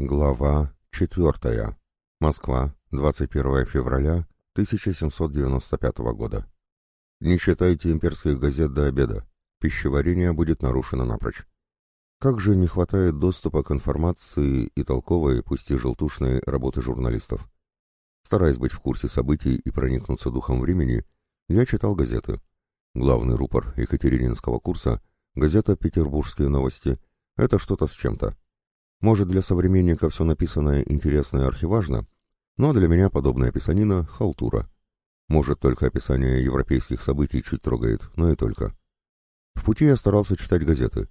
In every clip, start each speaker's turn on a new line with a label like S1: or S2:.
S1: Глава 4. Москва, 21 февраля 1795 года. Не читайте имперских газет до обеда. Пищеварение будет нарушено напрочь. Как же не хватает доступа к информации и толковой, пусть и желтушной, работы журналистов. Стараясь быть в курсе событий и проникнуться духом времени, я читал газеты. Главный рупор Екатерининского курса, газета «Петербургские новости» — это что-то с чем-то. Может, для современника все написанное интересно и архиважно, но для меня подобная писанина — халтура. Может, только описание европейских событий чуть трогает, но и только. В пути я старался читать газеты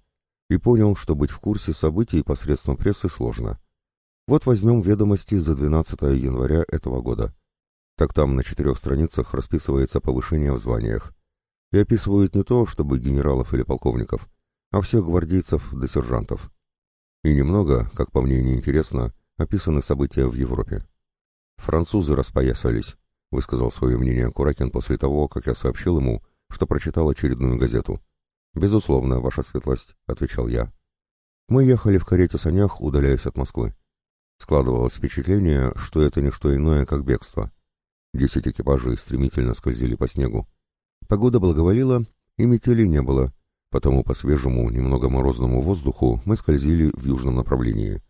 S1: и понял, что быть в курсе событий посредством прессы сложно. Вот возьмем ведомости за 12 января этого года. Так там на четырех страницах расписывается повышение в званиях. И описывают не то, чтобы генералов или полковников, а всех гвардейцев до сержантов. И немного, как по мне неинтересно, описаны события в Европе. «Французы распоясались», — высказал свое мнение Куракин после того, как я сообщил ему, что прочитал очередную газету. «Безусловно, ваша светлость», — отвечал я. Мы ехали в карете-санях, удаляясь от Москвы. Складывалось впечатление, что это не что иное, как бегство. Десять экипажей стремительно скользили по снегу. Погода благоволила, и метели не было, потому по свежему, немного морозному воздуху мы скользили в южном направлении.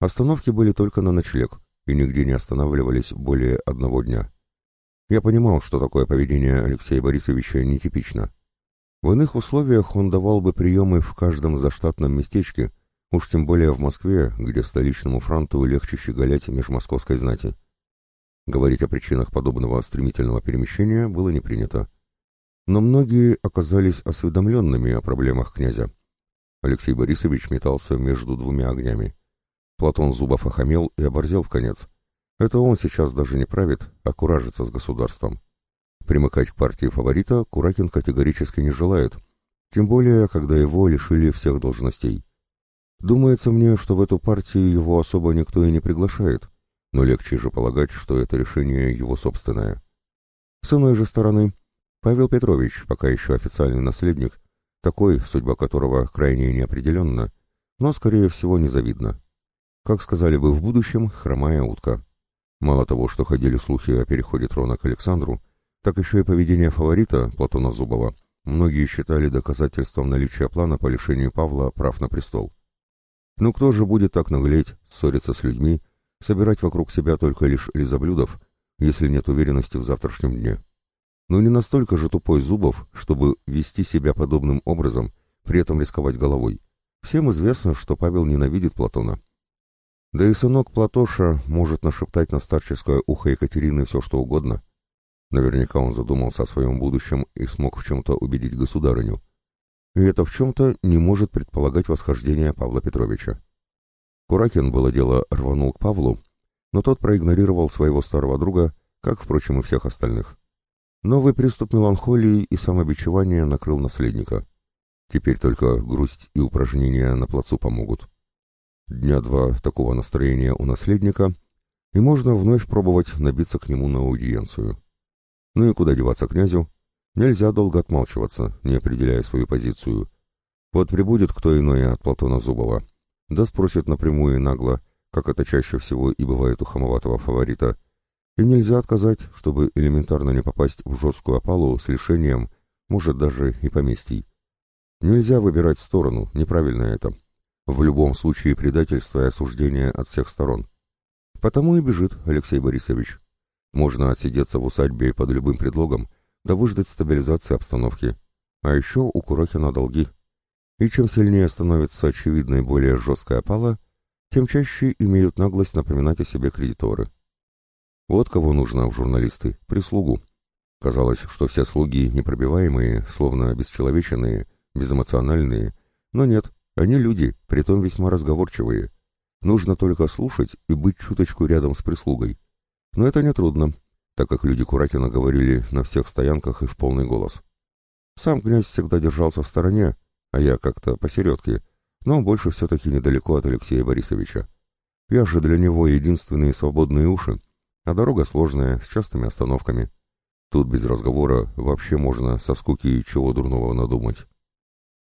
S1: Остановки были только на ночлег, и нигде не останавливались более одного дня. Я понимал, что такое поведение Алексея Борисовича нетипично. В иных условиях он давал бы приемы в каждом заштатном местечке, уж тем более в Москве, где столичному фронту легче щеголять межмосковской знати. Говорить о причинах подобного стремительного перемещения было не принято но многие оказались осведомленными о проблемах князя. Алексей Борисович метался между двумя огнями. Платон Зубов охамел и оборзел в конец. Это он сейчас даже не правит, а куражится с государством. Примыкать к партии фаворита Куракин категорически не желает, тем более, когда его лишили всех должностей. Думается мне, что в эту партию его особо никто и не приглашает, но легче же полагать, что это решение его собственное. С иной же стороны, Павел Петрович, пока еще официальный наследник, такой, судьба которого крайне неопределенна, но, скорее всего, незавидна. Как сказали бы в будущем, хромая утка. Мало того, что ходили слухи о переходе трона к Александру, так еще и поведение фаворита, Платона Зубова, многие считали доказательством наличия плана по лишению Павла прав на престол. Ну кто же будет так наглеть, ссориться с людьми, собирать вокруг себя только лишь лизоблюдов, если нет уверенности в завтрашнем дне? Но не настолько же тупой Зубов, чтобы вести себя подобным образом, при этом рисковать головой. Всем известно, что Павел ненавидит Платона. Да и сынок Платоша может нашептать на старческое ухо Екатерины все, что угодно. Наверняка он задумался о своем будущем и смог в чем-то убедить государыню. И это в чем-то не может предполагать восхождение Павла Петровича. Куракин, было дело, рванул к Павлу, но тот проигнорировал своего старого друга, как, впрочем, и всех остальных. Новый приступ меланхолии и самобичевания накрыл наследника. Теперь только грусть и упражнения на плацу помогут. Дня два такого настроения у наследника, и можно вновь пробовать набиться к нему на аудиенцию. Ну и куда деваться князю? Нельзя долго отмалчиваться, не определяя свою позицию. Вот прибудет кто иной от Платона Зубова, да спросит напрямую и нагло, как это чаще всего и бывает у хамоватого фаворита, и нельзя отказать, чтобы элементарно не попасть в жесткую опалу с лишением, может, даже и поместий. Нельзя выбирать сторону, неправильно это. В любом случае предательство и осуждение от всех сторон. Потому и бежит Алексей Борисович. Можно отсидеться в усадьбе под любым предлогом, да выждать стабилизации обстановки. А еще у Курохина долги. И чем сильнее становится очевидной более жесткая опала, тем чаще имеют наглость напоминать о себе кредиторы. Вот кого нужно в журналисты, прислугу. Казалось, что все слуги непробиваемые, словно бесчеловеченные, безэмоциональные, но нет, они люди, притом весьма разговорчивые. Нужно только слушать и быть чуточку рядом с прислугой. Но это нетрудно, так как люди Куракина говорили на всех стоянках и в полный голос. Сам князь всегда держался в стороне, а я как-то посередке, но больше все-таки недалеко от Алексея Борисовича. Я же для него единственные свободные уши, а дорога сложная, с частыми остановками. Тут без разговора вообще можно со скуки чего дурного надумать.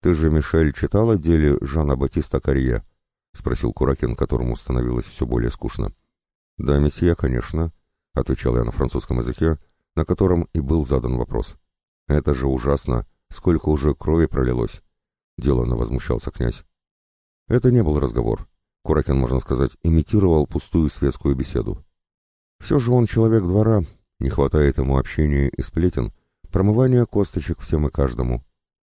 S1: Ты же, Мишель, читал о деле Жана Батиста Карье? — спросил Куракин, которому становилось все более скучно. «Да, месье, конечно», — отвечал я на французском языке, на котором и был задан вопрос. «Это же ужасно! Сколько уже крови пролилось!» — деланно возмущался князь. Это не был разговор. Куракин, можно сказать, имитировал пустую светскую беседу. Все же он человек двора, не хватает ему общения и сплетен, промывания косточек всем и каждому.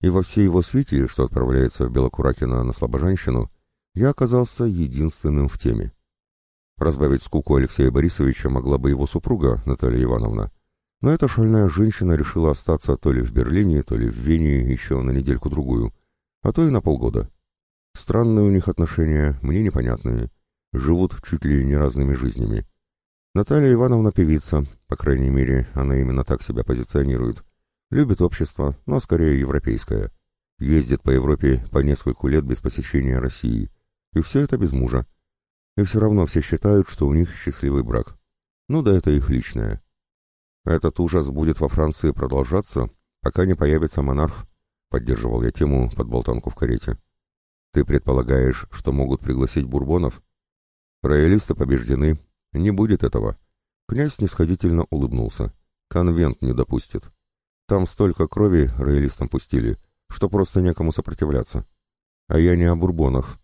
S1: И во всей его свите, что отправляется в Белокуракина на слабоженщину, я оказался единственным в теме. Разбавить скуку Алексея Борисовича могла бы его супруга, Наталья Ивановна, но эта шальная женщина решила остаться то ли в Берлине, то ли в Вене еще на недельку-другую, а то и на полгода. Странные у них отношения, мне непонятные. Живут чуть ли не разными жизнями. Наталья Ивановна певица, по крайней мере, она именно так себя позиционирует. Любит общество, но скорее европейское. Ездит по Европе по нескольку лет без посещения России. И все это без мужа. И все равно все считают, что у них счастливый брак. Ну да это их личное. Этот ужас будет во Франции продолжаться, пока не появится монарх, поддерживал я тему под болтанку в карете. Ты предполагаешь, что могут пригласить бурбонов? Роялисты побеждены. Не будет этого. Князь снисходительно улыбнулся. Конвент не допустит. Там столько крови роялистам пустили, что просто некому сопротивляться. А я не о бурбонах.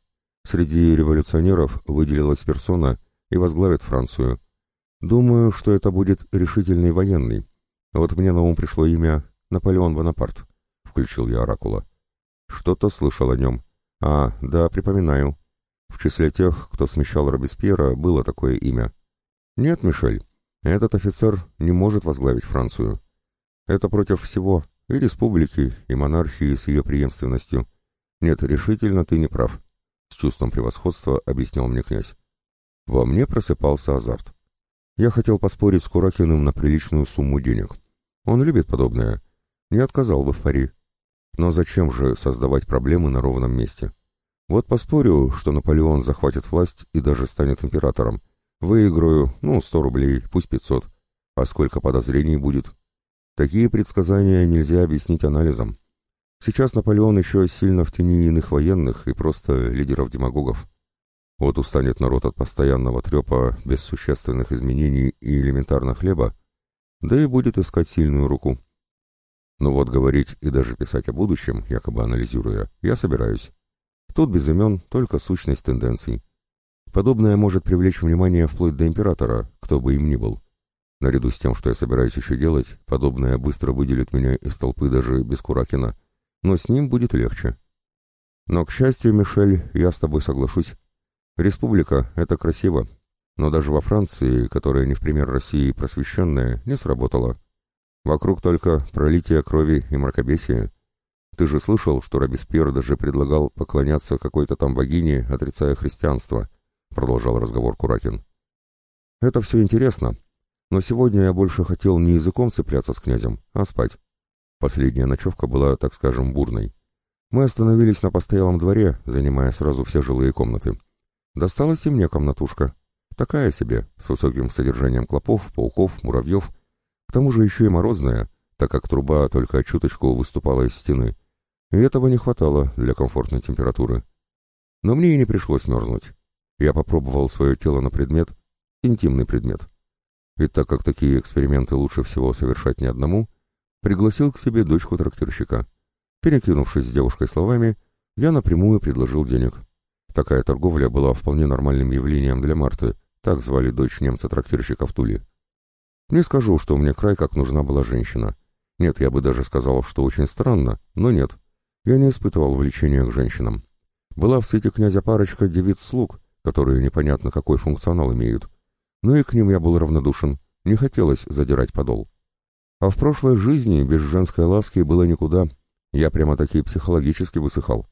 S1: Среди революционеров выделилась персона и возглавит Францию. Думаю, что это будет решительный военный. Вот мне на ум пришло имя Наполеон Бонапарт. Включил я оракула. Что-то слышал о нем. А, да, припоминаю. В числе тех, кто смещал Робеспьера, было такое имя. Нет, Мишель, этот офицер не может возглавить Францию. Это против всего, и республики, и монархии с ее преемственностью. Нет, решительно ты не прав. С чувством превосходства объяснял мне князь. Во мне просыпался азарт. Я хотел поспорить с Куракиным на приличную сумму денег. Он любит подобное. Не отказал бы в пари. Но зачем же создавать проблемы на ровном месте? Вот поспорю, что Наполеон захватит власть и даже станет императором. Выиграю, ну, сто рублей, пусть пятьсот. А сколько подозрений будет? Такие предсказания нельзя объяснить анализом. Сейчас Наполеон еще сильно в тени иных военных и просто лидеров-демагогов. Вот устанет народ от постоянного трепа без существенных изменений и элементарно хлеба, да и будет искать сильную руку. Но вот говорить и даже писать о будущем, якобы анализируя, я собираюсь. Тут без имен только сущность тенденций. Подобное может привлечь внимание вплоть до императора, кто бы им ни был. Наряду с тем, что я собираюсь еще делать, подобное быстро выделит меня из толпы даже без Куракина, но с ним будет легче. Но, к счастью, Мишель, я с тобой соглашусь. Республика — это красиво, но даже во Франции, которая не в пример России просвещенная, не сработала. Вокруг только пролитие крови и мракобесие. Ты же слышал, что Робеспьер даже предлагал поклоняться какой-то там богине, отрицая христианство, продолжал разговор Куракин. Это все интересно, но сегодня я больше хотел не языком цепляться с князем, а спать. Последняя ночевка была, так скажем, бурной. Мы остановились на постоялом дворе, занимая сразу все жилые комнаты. Досталась и мне комнатушка. Такая себе, с высоким содержанием клопов, пауков, муравьев. К тому же еще и морозная, так как труба только чуточку выступала из стены. И этого не хватало для комфортной температуры. Но мне и не пришлось мерзнуть. Я попробовал свое тело на предмет, интимный предмет. И так как такие эксперименты лучше всего совершать не одному, пригласил к себе дочку трактирщика. Перекинувшись с девушкой словами, я напрямую предложил денег. Такая торговля была вполне нормальным явлением для Марты, так звали дочь немца-трактирщика в Туле. Не скажу, что мне край как нужна была женщина. Нет, я бы даже сказал, что очень странно, но нет. Я не испытывал влечения к женщинам. Была в свете князя парочка девиц-слуг, которые непонятно какой функционал имеют. Но и к ним я был равнодушен, не хотелось задирать подол. А в прошлой жизни без женской ласки было никуда. Я прямо-таки психологически высыхал.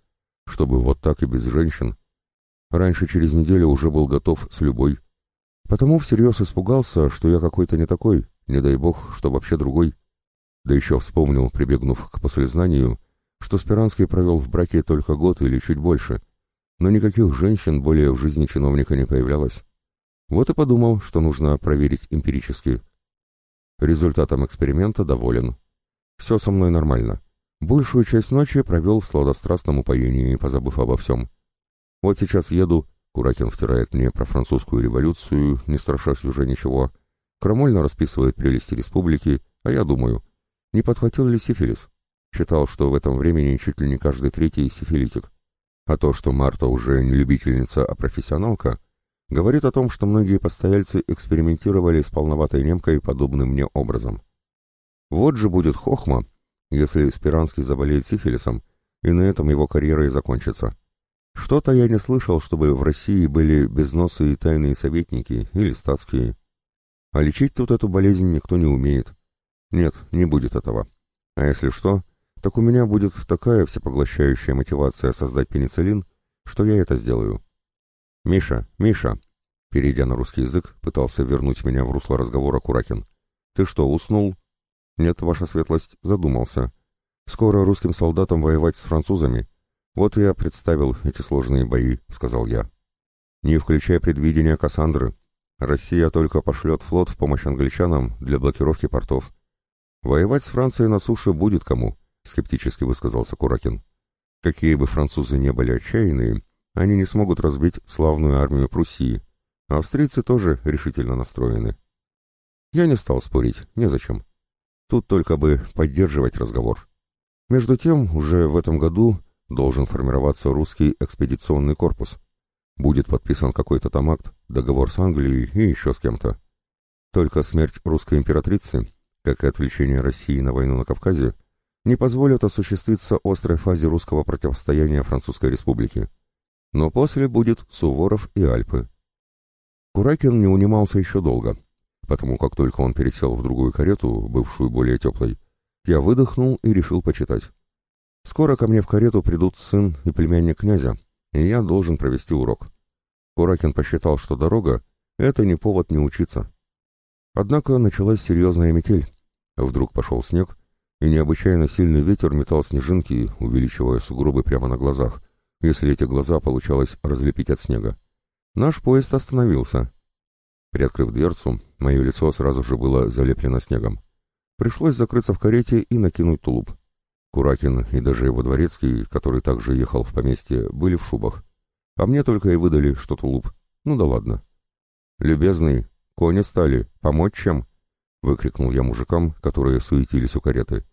S1: Чтобы вот так и без женщин, Раньше через неделю уже был готов с любой. Потому всерьез испугался, что я какой-то не такой, не дай бог, что вообще другой. Да еще вспомнил, прибегнув к послезнанию, что Спиранский провел в браке только год или чуть больше, но никаких женщин более в жизни чиновника не появлялось. Вот и подумал, что нужно проверить эмпирически. Результатом эксперимента доволен. Все со мной нормально. Большую часть ночи провел в сладострастном упоении, позабыв обо всем. Вот сейчас еду, Куракин втирает мне про французскую революцию, не страшась уже ничего. Крамольно расписывает прелести республики, а я думаю, не подхватил ли сифилис? Читал, что в этом времени чуть ли не каждый третий сифилитик. А то, что Марта уже не любительница, а профессионалка, говорит о том, что многие постояльцы экспериментировали с полноватой немкой подобным мне образом. Вот же будет хохма, если Спиранский заболеет сифилисом, и на этом его карьера и закончится. Что-то я не слышал, чтобы в России были безносые тайные советники или статские. А лечить тут эту болезнь никто не умеет. Нет, не будет этого. А если что, так у меня будет такая всепоглощающая мотивация создать пенициллин, что я это сделаю. «Миша, Миша!» Перейдя на русский язык, пытался вернуть меня в русло разговора Куракин. «Ты что, уснул?» «Нет, ваша светлость, задумался. Скоро русским солдатам воевать с французами, «Вот я представил эти сложные бои», — сказал я. «Не включая предвидения Кассандры. Россия только пошлет флот в помощь англичанам для блокировки портов. Воевать с Францией на суше будет кому», — скептически высказался Куракин. «Какие бы французы не были отчаянные, они не смогут разбить славную армию Пруссии. Австрийцы тоже решительно настроены». Я не стал спорить, незачем. Тут только бы поддерживать разговор. Между тем, уже в этом году должен формироваться русский экспедиционный корпус. Будет подписан какой-то там акт, договор с Англией и еще с кем-то. Только смерть русской императрицы, как и отвлечение России на войну на Кавказе, не позволят осуществиться острой фазе русского противостояния Французской республике. Но после будет Суворов и Альпы. Куракин не унимался еще долго, потому как только он пересел в другую карету, бывшую более теплой, я выдохнул и решил почитать. Скоро ко мне в карету придут сын и племянник князя, и я должен провести урок. Куракин посчитал, что дорога — это не повод не учиться. Однако началась серьезная метель. Вдруг пошел снег, и необычайно сильный ветер метал снежинки, увеличивая сугробы прямо на глазах, если эти глаза получалось разлепить от снега. Наш поезд остановился. Приоткрыв дверцу, мое лицо сразу же было залеплено снегом. Пришлось закрыться в карете и накинуть тулуп. Куракин и даже его дворецкий, который также ехал в поместье, были в шубах. А мне только и выдали, что тулуп. Ну да ладно. «Любезный, кони стали, помочь чем?» — выкрикнул я мужикам, которые суетились у кареты.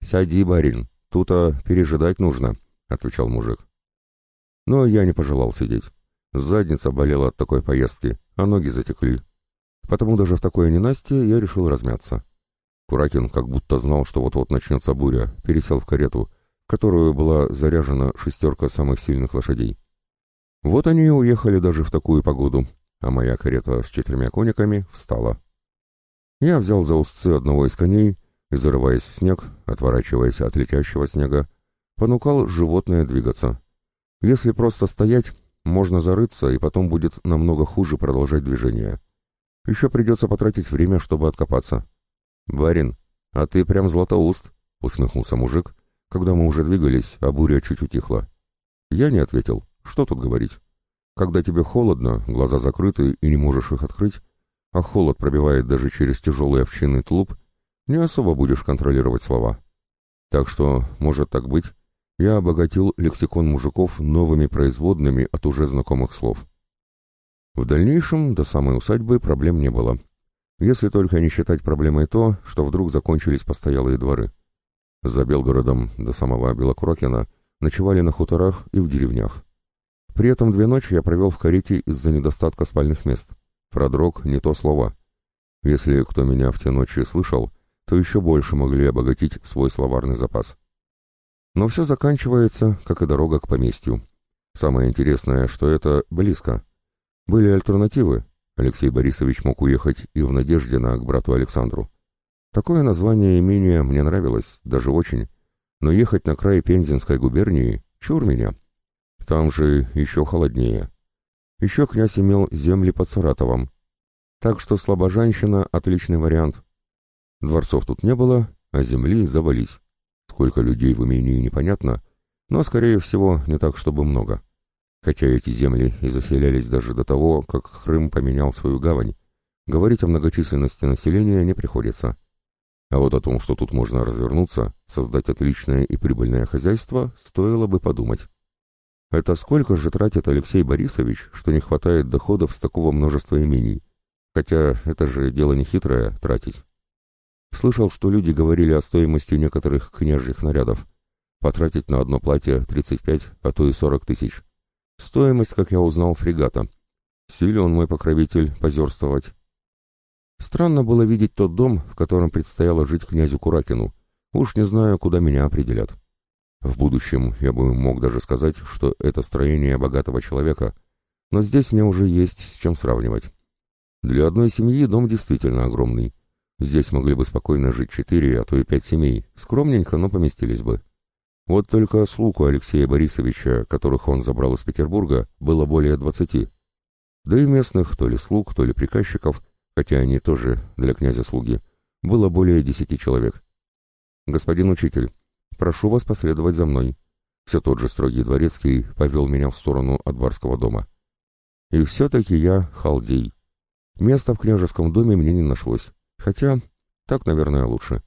S1: «Сяди, барин, тут-то пережидать нужно», — отвечал мужик. Но я не пожелал сидеть. Задница болела от такой поездки, а ноги затекли. Потому даже в такое ненастье я решил размяться. Куракин как будто знал, что вот-вот начнется буря, пересел в карету, в которую была заряжена шестерка самых сильных лошадей. Вот они и уехали даже в такую погоду, а моя карета с четырьмя кониками встала. Я взял за узцы одного из коней и, зарываясь в снег, отворачиваясь от летящего снега, понукал животное двигаться. Если просто стоять, можно зарыться, и потом будет намного хуже продолжать движение. Еще придется потратить время, чтобы откопаться. «Барин, а ты прям златоуст», — усмехнулся мужик, когда мы уже двигались, а буря чуть утихла. Я не ответил. Что тут говорить? Когда тебе холодно, глаза закрыты и не можешь их открыть, а холод пробивает даже через тяжелый овчинный тулуп, не особо будешь контролировать слова. Так что, может так быть, я обогатил лексикон мужиков новыми производными от уже знакомых слов. В дальнейшем до самой усадьбы проблем не было. Если только не считать проблемой то, что вдруг закончились постоялые дворы. За Белгородом до самого Белокурокина ночевали на хуторах и в деревнях. При этом две ночи я провел в карете из-за недостатка спальных мест. Продрог — не то слово. Если кто меня в те ночи слышал, то еще больше могли обогатить свой словарный запас. Но все заканчивается, как и дорога к поместью. Самое интересное, что это близко. Были альтернативы, Алексей Борисович мог уехать и в Надеждино к брату Александру. Такое название имения мне нравилось, даже очень, но ехать на край Пензенской губернии — чур меня. Там же еще холоднее. Еще князь имел земли под Саратовом. Так что Слобожанщина — отличный вариант. Дворцов тут не было, а земли завались. Сколько людей в имении непонятно, но, скорее всего, не так, чтобы много хотя эти земли и заселялись даже до того, как Крым поменял свою гавань, говорить о многочисленности населения не приходится. А вот о том, что тут можно развернуться, создать отличное и прибыльное хозяйство, стоило бы подумать. Это сколько же тратит Алексей Борисович, что не хватает доходов с такого множества имений? Хотя это же дело не хитрое — тратить. Слышал, что люди говорили о стоимости некоторых княжьих нарядов. Потратить на одно платье 35, а то и 40 тысяч. Стоимость, как я узнал, фрегата. Силен мой покровитель позерствовать. Странно было видеть тот дом, в котором предстояло жить князю Куракину. Уж не знаю, куда меня определят. В будущем я бы мог даже сказать, что это строение богатого человека, но здесь мне уже есть с чем сравнивать. Для одной семьи дом действительно огромный. Здесь могли бы спокойно жить четыре, а то и пять семей, скромненько, но поместились бы. Вот только слуг у Алексея Борисовича, которых он забрал из Петербурга, было более двадцати. Да и местных, то ли слуг, то ли приказчиков, хотя они тоже для князя слуги, было более десяти человек. «Господин учитель, прошу вас последовать за мной». Все тот же строгий дворецкий повел меня в сторону от барского дома. И все-таки я халдей. Места в княжеском доме мне не нашлось. Хотя, так, наверное, лучше.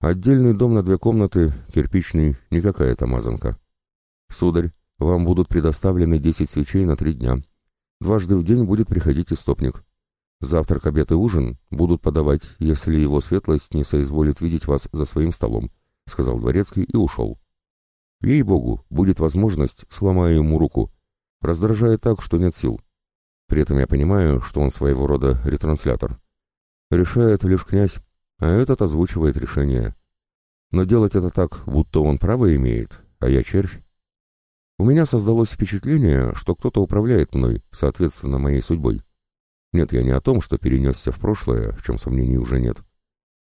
S1: Отдельный дом на две комнаты, кирпичный, не какая-то мазанка. Сударь, вам будут предоставлены десять свечей на три дня. Дважды в день будет приходить истопник. Завтрак, обед и ужин будут подавать, если его светлость не соизволит видеть вас за своим столом, — сказал дворецкий и ушел. Ей-богу, будет возможность, сломаю ему руку. Раздражает так, что нет сил. При этом я понимаю, что он своего рода ретранслятор. Решает лишь князь, а этот озвучивает решение. Но делать это так, будто он право имеет, а я червь. У меня создалось впечатление, что кто-то управляет мной, соответственно, моей судьбой. Нет, я не о том, что перенесся в прошлое, в чем сомнений уже нет.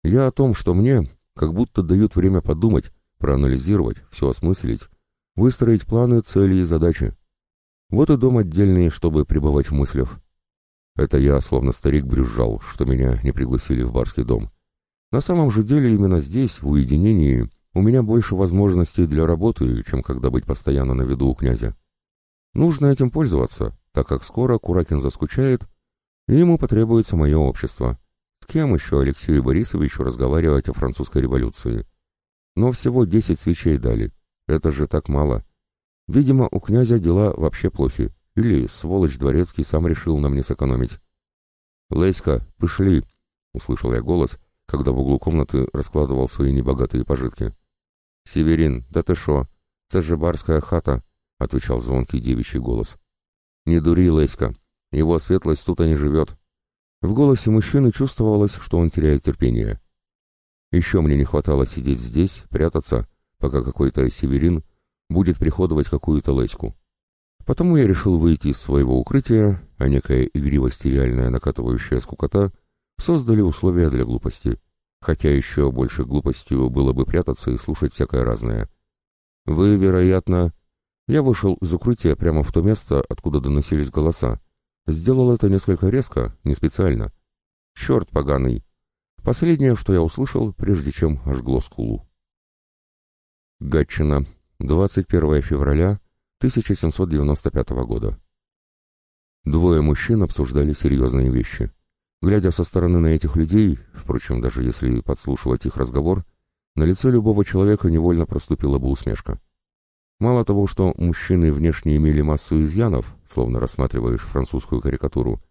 S1: Я о том, что мне как будто дают время подумать, проанализировать, все осмыслить, выстроить планы, цели и задачи. Вот и дом отдельный, чтобы пребывать в мыслях. Это я, словно старик, брюзжал, что меня не пригласили в барский дом. На самом же деле именно здесь, в уединении, у меня больше возможностей для работы, чем когда быть постоянно на виду у князя. Нужно этим пользоваться, так как скоро Куракин заскучает, и ему потребуется мое общество. Кем еще Алексею Борисовичу разговаривать о французской революции? Но всего десять свечей дали. Это же так мало. Видимо, у князя дела вообще плохи. Или, сволочь дворецкий, сам решил нам не сэкономить. «Леська, пошли!» — услышал я голос, когда в углу комнаты раскладывал свои небогатые пожитки. «Северин, да ты шо? Це же барская хата!» — отвечал звонкий девичий голос. «Не дури, Леська, его светлость тут и не живет». В голосе мужчины чувствовалось, что он теряет терпение. Еще мне не хватало сидеть здесь, прятаться, пока какой-то северин будет приходовать какую-то леську. Потому я решил выйти из своего укрытия, а некая игривость и реальная накатывающая скукота создали условия для глупости, хотя еще больше глупостью было бы прятаться и слушать всякое разное. Вы, вероятно... Я вышел из укрытия прямо в то место, откуда доносились голоса. Сделал это несколько резко, не специально. Черт поганый! Последнее, что я услышал, прежде чем ожгло скулу. Гатчина, 21 февраля 1795 года. Двое мужчин обсуждали серьезные вещи. Глядя со стороны на этих людей, впрочем, даже если подслушивать их разговор, на лице любого человека невольно проступила бы усмешка. Мало того, что мужчины внешне имели массу изъянов, словно рассматриваешь французскую карикатуру,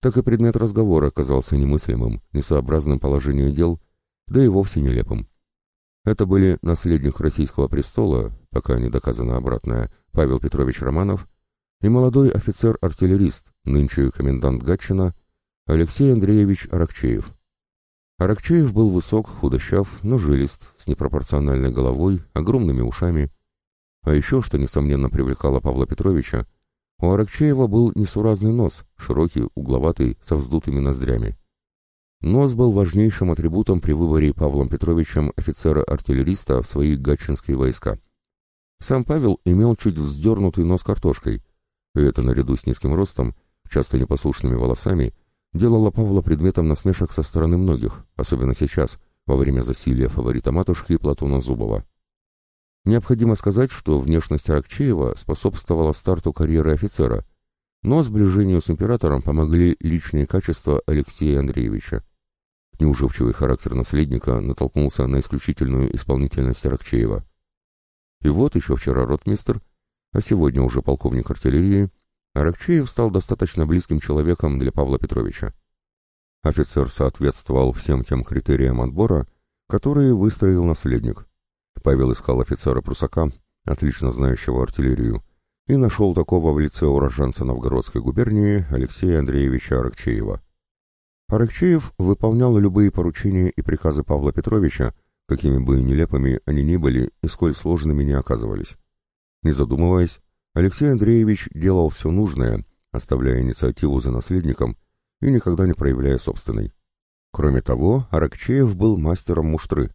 S1: так и предмет разговора оказался немыслимым, несообразным положению дел, да и вовсе нелепым. Это были наследник российского престола, пока не доказано обратное, Павел Петрович Романов и молодой офицер-артиллерист, нынче комендант Гатчина, Алексей Андреевич Аракчеев. Аракчеев был высок, худощав, но жилист, с непропорциональной головой, огромными ушами. А еще, что несомненно привлекало Павла Петровича, у Аракчеева был несуразный нос, широкий, угловатый, со вздутыми ноздрями. Нос был важнейшим атрибутом при выборе Павлом Петровичем офицера-артиллериста в свои гатчинские войска. Сам Павел имел чуть вздернутый нос картошкой, и это наряду с низким ростом, часто непослушными волосами, делало Павла предметом насмешек со стороны многих, особенно сейчас, во время засилия фаворита матушки Платона Зубова. Необходимо сказать, что внешность Аракчеева способствовала старту карьеры офицера – но сближению с императором помогли личные качества Алексея Андреевича. Неуживчивый характер наследника натолкнулся на исключительную исполнительность Аракчеева. И вот еще вчера ротмистр, а сегодня уже полковник артиллерии, Аракчеев стал достаточно близким человеком для Павла Петровича. Офицер соответствовал всем тем критериям отбора, которые выстроил наследник. Павел искал офицера Прусака, отлично знающего артиллерию, и нашел такого в лице уроженца Новгородской губернии Алексея Андреевича Аракчеева. Аракчеев выполнял любые поручения и приказы Павла Петровича, какими бы нелепыми они ни были и сколь сложными не оказывались. Не задумываясь, Алексей Андреевич делал все нужное, оставляя инициативу за наследником и никогда не проявляя собственной. Кроме того, Аракчеев был мастером муштры,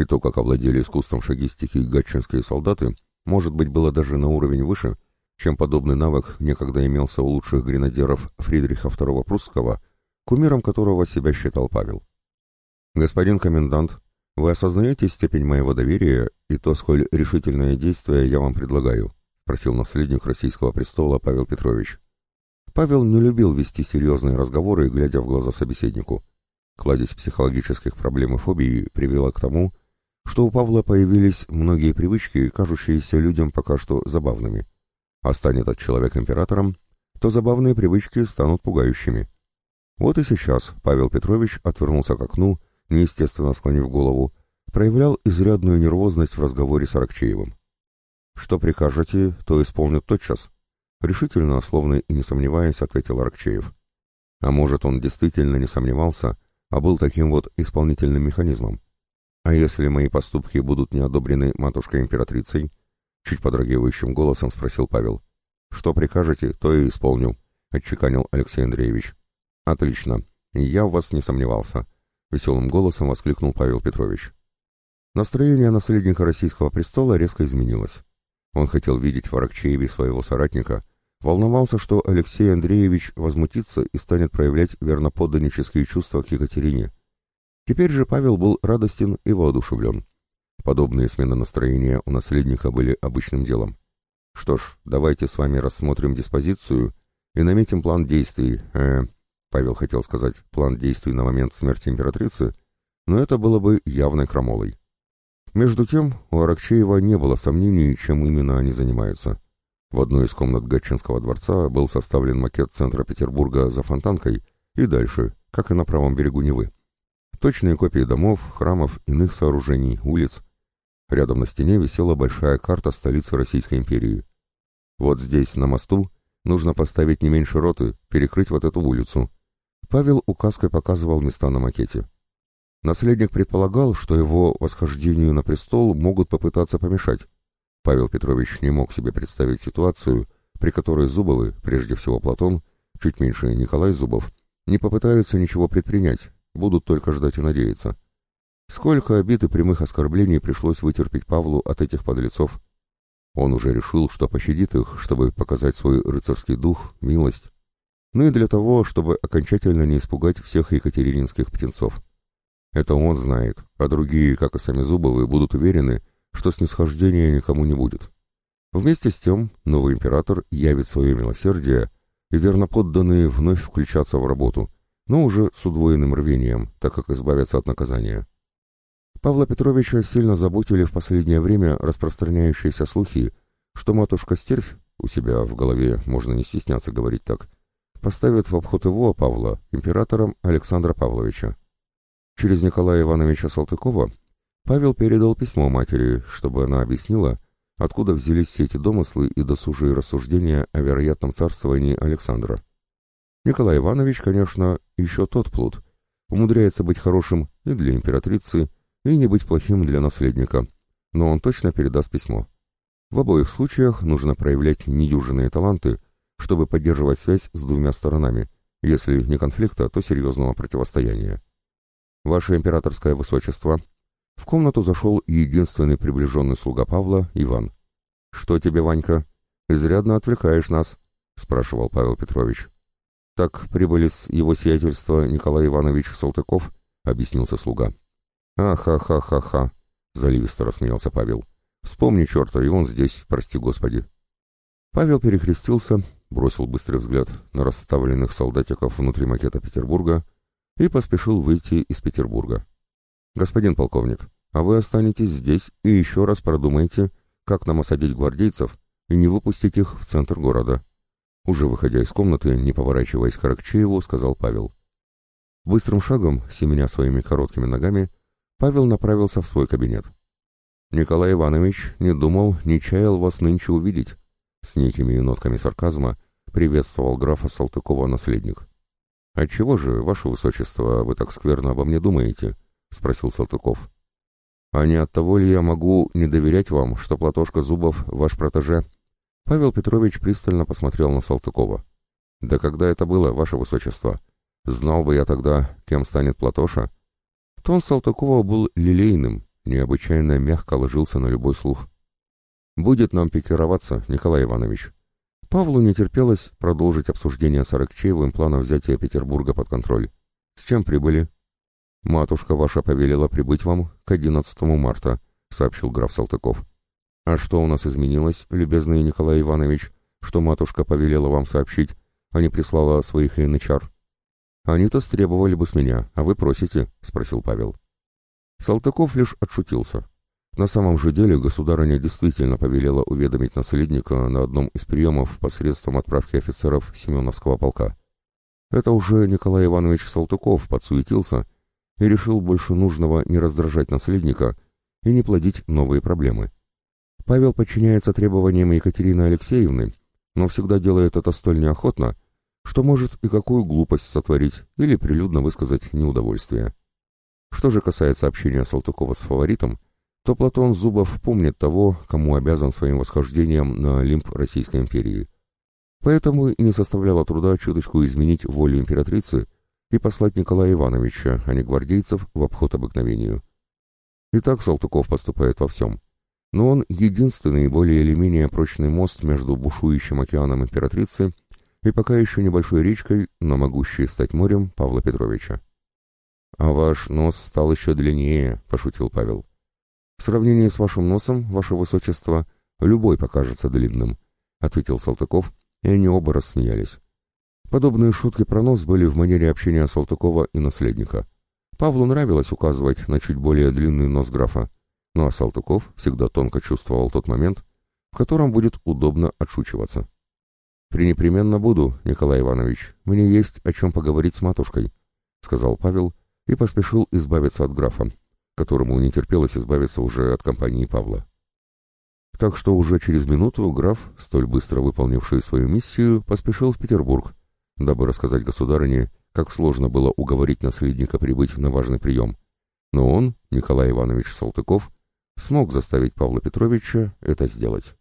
S1: и то, как овладели искусством шагистики гатчинские солдаты, может быть, было даже на уровень выше, чем подобный навык некогда имелся у лучших гренадеров Фридриха II Прусского, кумиром которого себя считал Павел. «Господин комендант, вы осознаете степень моего доверия и то, сколь решительное действие я вам предлагаю?» — спросил наследник российского престола Павел Петрович. Павел не любил вести серьезные разговоры, глядя в глаза собеседнику. Кладезь психологических проблем и фобий привела к тому, что у Павла появились многие привычки, кажущиеся людям пока что забавными. А станет этот человек императором, то забавные привычки станут пугающими. Вот и сейчас Павел Петрович отвернулся к окну, неестественно склонив голову, проявлял изрядную нервозность в разговоре с Аракчеевым. «Что прикажете, то исполнят тотчас», — решительно, словно и не сомневаясь, ответил Аракчеев. А может, он действительно не сомневался, а был таким вот исполнительным механизмом. А если мои поступки будут не одобрены матушкой-императрицей? Чуть подрагивающим голосом спросил Павел. Что прикажете, то и исполню, отчеканил Алексей Андреевич. Отлично. Я в вас не сомневался. Веселым голосом воскликнул Павел Петрович. Настроение наследника российского престола резко изменилось. Он хотел видеть в Аракчееве своего соратника, волновался, что Алексей Андреевич возмутится и станет проявлять верноподданнические чувства к Екатерине. Теперь же Павел был радостен и воодушевлен. Подобные смены настроения у наследника были обычным делом. Что ж, давайте с вами рассмотрим диспозицию и наметим план действий. Э, Павел хотел сказать план действий на момент смерти императрицы, но это было бы явной крамолой. Между тем, у Аракчеева не было сомнений, чем именно они занимаются. В одной из комнат Гатчинского дворца был составлен макет центра Петербурга за фонтанкой и дальше, как и на правом берегу Невы. Точные копии домов, храмов, иных сооружений, улиц. Рядом на стене висела большая карта столицы Российской империи. Вот здесь, на мосту, нужно поставить не меньше роты, перекрыть вот эту улицу. Павел указкой показывал места на макете. Наследник предполагал, что его восхождению на престол могут попытаться помешать. Павел Петрович не мог себе представить ситуацию, при которой Зубовы, прежде всего Платон, чуть меньше Николай Зубов, не попытаются ничего предпринять, Будут только ждать и надеяться. Сколько обид и прямых оскорблений пришлось вытерпеть Павлу от этих подлецов. Он уже решил, что пощадит их, чтобы показать свой рыцарский дух, милость, ну и для того, чтобы окончательно не испугать всех екатерининских птенцов. Это он знает, а другие, как и сами Зубовы, будут уверены, что снисхождения никому не будет. Вместе с тем, новый император явит свое милосердие, и верноподданные вновь включатся в работу, но уже с удвоенным рвением, так как избавятся от наказания. Павла Петровича сильно заботили в последнее время распространяющиеся слухи, что матушка Стервь, у себя в голове можно не стесняться говорить так, поставит в обход его, Павла, императором Александра Павловича. Через Николая Ивановича Салтыкова Павел передал письмо матери, чтобы она объяснила, откуда взялись все эти домыслы и досужие рассуждения о вероятном царствовании Александра. Николай Иванович, конечно, еще тот плут. Умудряется быть хорошим и для императрицы, и не быть плохим для наследника. Но он точно передаст письмо. В обоих случаях нужно проявлять недюжинные таланты, чтобы поддерживать связь с двумя сторонами, если не конфликта, то серьезного противостояния. Ваше императорское высочество, в комнату зашел единственный приближенный слуга Павла, Иван. «Что тебе, Ванька? Изрядно отвлекаешь нас», — спрашивал Павел Петрович. «Так прибыли с его сиятельства Николай Иванович Салтыков», — объяснился слуга. «А-ха-ха-ха-ха», — заливисто рассмеялся Павел. «Вспомни черта, и он здесь, прости господи». Павел перекрестился, бросил быстрый взгляд на расставленных солдатиков внутри макета Петербурга и поспешил выйти из Петербурга. «Господин полковник, а вы останетесь здесь и еще раз продумайте, как нам осадить гвардейцев и не выпустить их в центр города. Уже выходя из комнаты, не поворачиваясь к Аракчееву, сказал Павел. Быстрым шагом, семеня своими короткими ногами, Павел направился в свой кабинет. Николай Иванович не думал, не чаял вас нынче увидеть. С некими нотками сарказма приветствовал графа Салтыкова наследник. «Отчего же, ваше высочество, вы так скверно обо мне думаете?» — спросил Салтыков. «А не от того ли я могу не доверять вам, что Платошка Зубов ваш протеже?» Павел Петрович пристально посмотрел на Салтыкова. «Да когда это было, ваше высочество? Знал бы я тогда, кем станет Платоша?» Тон Салтыкова был лилейным, необычайно мягко ложился на любой слух. «Будет нам пикироваться, Николай Иванович». Павлу не терпелось продолжить обсуждение с Аракчеевым плана взятия Петербурга под контроль. «С чем прибыли?» «Матушка ваша повелела прибыть вам к 11 марта», — сообщил граф Салтыков. «А что у нас изменилось, любезный Николай Иванович, что матушка повелела вам сообщить, а не прислала своих янычар?» «Они-то стребовали бы с меня, а вы просите», — спросил Павел. Салтыков лишь отшутился. На самом же деле государыня действительно повелела уведомить наследника на одном из приемов посредством отправки офицеров Семеновского полка. Это уже Николай Иванович Салтыков подсуетился и решил больше нужного не раздражать наследника и не плодить новые проблемы. Павел подчиняется требованиям Екатерины Алексеевны, но всегда делает это столь неохотно, что может и какую глупость сотворить или прилюдно высказать неудовольствие. Что же касается общения Салтыкова с фаворитом, то Платон Зубов помнит того, кому обязан своим восхождением на Олимп Российской империи. Поэтому и не составляло труда чуточку изменить волю императрицы и послать Николая Ивановича, а не гвардейцев, в обход обыкновению. И так Салтыков поступает во всем. Но он единственный более или менее прочный мост между бушующим океаном императрицы и пока еще небольшой речкой, но могущей стать морем Павла Петровича. «А ваш нос стал еще длиннее», — пошутил Павел. «В сравнении с вашим носом, ваше высочество, любой покажется длинным», — ответил Салтыков, и они оба рассмеялись. Подобные шутки про нос были в манере общения Салтыкова и наследника. Павлу нравилось указывать на чуть более длинный нос графа, ну а Салтыков всегда тонко чувствовал тот момент, в котором будет удобно отшучиваться. «Пренепременно буду, Николай Иванович, мне есть о чем поговорить с матушкой», — сказал Павел, и поспешил избавиться от графа, которому не терпелось избавиться уже от компании Павла. Так что уже через минуту граф, столь быстро выполнивший свою миссию, поспешил в Петербург, дабы рассказать государыне, как сложно было уговорить наследника прибыть на важный прием. Но он, Николай Иванович Салтыков, смог заставить Павла Петровича это сделать.